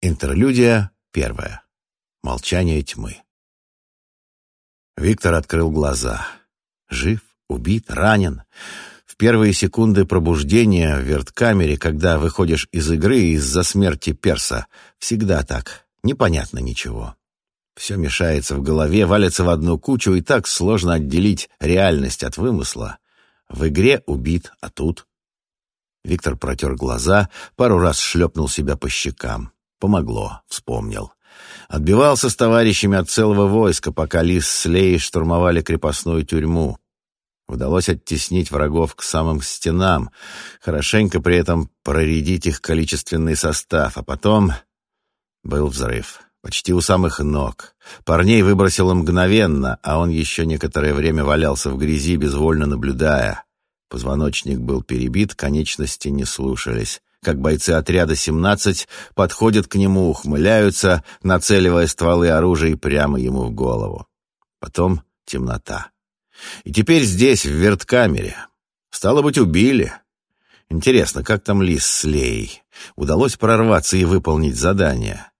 Интерлюдия первая. Молчание тьмы. Виктор открыл глаза. Жив, убит, ранен. В первые секунды пробуждения в верткамере, когда выходишь из игры из-за смерти перса, всегда так. Непонятно ничего. Все мешается в голове, валится в одну кучу, и так сложно отделить реальность от вымысла. В игре убит, а тут... Виктор протер глаза, пару раз шлепнул себя по щекам. Помогло, вспомнил. Отбивался с товарищами от целого войска, пока Лис с Леей штурмовали крепостную тюрьму. Удалось оттеснить врагов к самым стенам, хорошенько при этом проредить их количественный состав, а потом был взрыв. Почти у самых ног. Парней выбросило мгновенно, а он еще некоторое время валялся в грязи, безвольно наблюдая. Позвоночник был перебит, конечности не слушались как бойцы отряда 17 подходят к нему, ухмыляются, нацеливая стволы оружия прямо ему в голову. Потом темнота. И теперь здесь, в верткамере. Стало быть, убили. Интересно, как там Лис с Леей? Удалось прорваться и выполнить задание?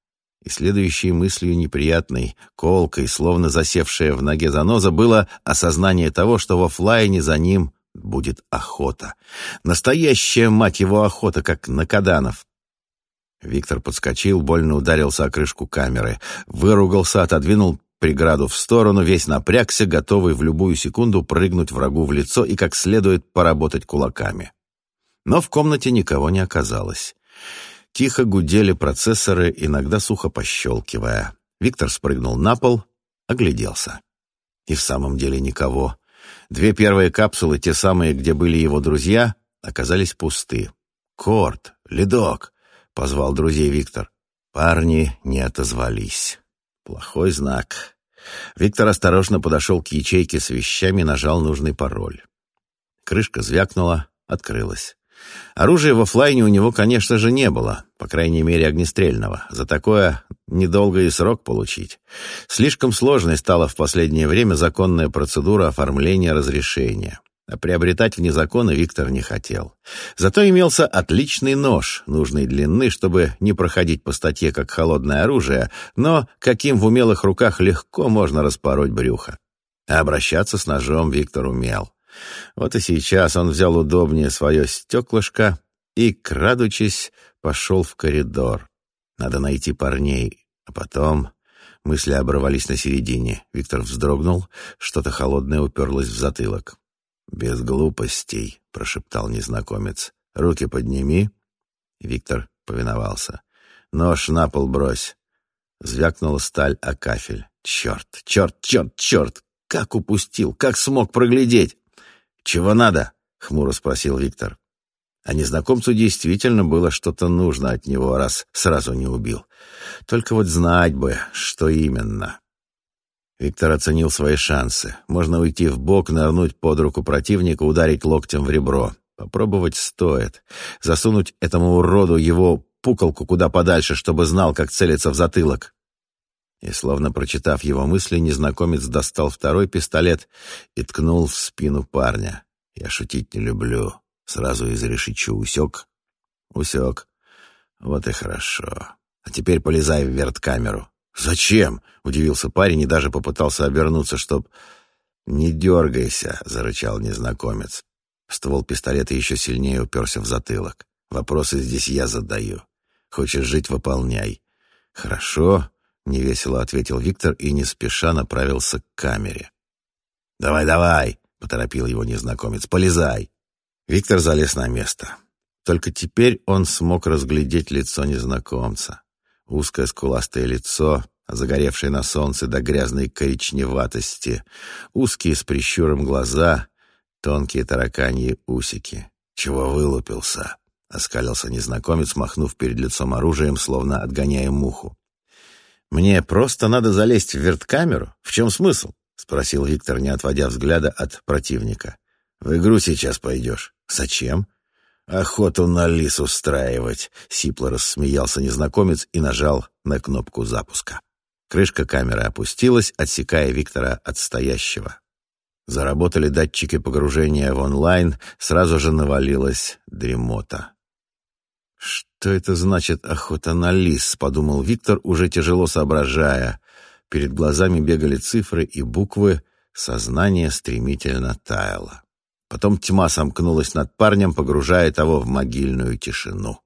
И следующей мыслью неприятной, колкой, словно засевшая в ноге заноза, было осознание того, что во флайне за ним будет охота. Настоящая, мать его, охота, как на каданов. Виктор подскочил, больно ударился о крышку камеры, выругался, отодвинул преграду в сторону, весь напрягся, готовый в любую секунду прыгнуть врагу в лицо и как следует поработать кулаками. Но в комнате никого не оказалось. Тихо гудели процессоры, иногда сухо пощелкивая. Виктор спрыгнул на пол, огляделся. И в самом деле никого. Две первые капсулы, те самые, где были его друзья, оказались пусты. «Корт! Ледок!» — позвал друзей Виктор. Парни не отозвались. Плохой знак. Виктор осторожно подошел к ячейке с вещами, нажал нужный пароль. Крышка звякнула, открылась. Оружия в офлайне у него, конечно же, не было, по крайней мере, огнестрельного. За такое недолго и срок получить. Слишком сложной стала в последнее время законная процедура оформления разрешения. А приобретать вне закона Виктор не хотел. Зато имелся отличный нож нужной длины, чтобы не проходить по статье как холодное оружие, но каким в умелых руках легко можно распороть брюхо. А обращаться с ножом Виктор умел. Вот и сейчас он взял удобнее свое стеклышко и, крадучись, пошел в коридор. Надо найти парней, а потом... Мысли оборвались на середине. Виктор вздрогнул, что-то холодное уперлось в затылок. «Без глупостей», — прошептал незнакомец. «Руки подними». Виктор повиновался. «Нож на пол брось». Звякнула сталь о кафель. «Черт, черт, черт, черт! Как упустил! Как смог проглядеть!» «Чего надо?» — хмуро спросил Виктор. А незнакомцу действительно было что-то нужно от него, раз сразу не убил. Только вот знать бы, что именно. Виктор оценил свои шансы. Можно уйти в бок, нырнуть под руку противника, ударить локтем в ребро. Попробовать стоит. Засунуть этому уроду его пуколку куда подальше, чтобы знал, как целиться в затылок. И, словно прочитав его мысли, незнакомец достал второй пистолет и ткнул в спину парня. «Я шутить не люблю. Сразу изрешечу. Усек?» «Усек. Вот и хорошо. А теперь полезай в верткамеру». «Зачем?» — удивился парень и даже попытался обернуться, чтоб... «Не дергайся», — зарычал незнакомец. Ствол пистолета еще сильнее уперся в затылок. «Вопросы здесь я задаю. Хочешь жить — выполняй». «Хорошо», невесело ответил Виктор и не спеша направился к камере. «Давай, давай!» — поторопил его незнакомец. «Полезай!» Виктор залез на место. Только теперь он смог разглядеть лицо незнакомца. Узкое скуластое лицо, загоревшее на солнце до грязной коричневатости, узкие с прищуром глаза, тонкие тараканьи усики. «Чего вылупился?» — оскалился незнакомец, махнув перед лицом оружием, словно отгоняя муху. «Мне просто надо залезть в верткамеру? В чем смысл?» — спросил Виктор, не отводя взгляда от противника. «В игру сейчас пойдешь. Зачем?» «Охоту на лис устраивать», — сипло рассмеялся незнакомец и нажал на кнопку запуска. Крышка камеры опустилась, отсекая Виктора от стоящего. Заработали датчики погружения в онлайн, сразу же навалилась дремота. «Что это значит охота на лис?» — подумал Виктор, уже тяжело соображая. Перед глазами бегали цифры и буквы, сознание стремительно таяло. Потом тьма сомкнулась над парнем, погружая того в могильную тишину.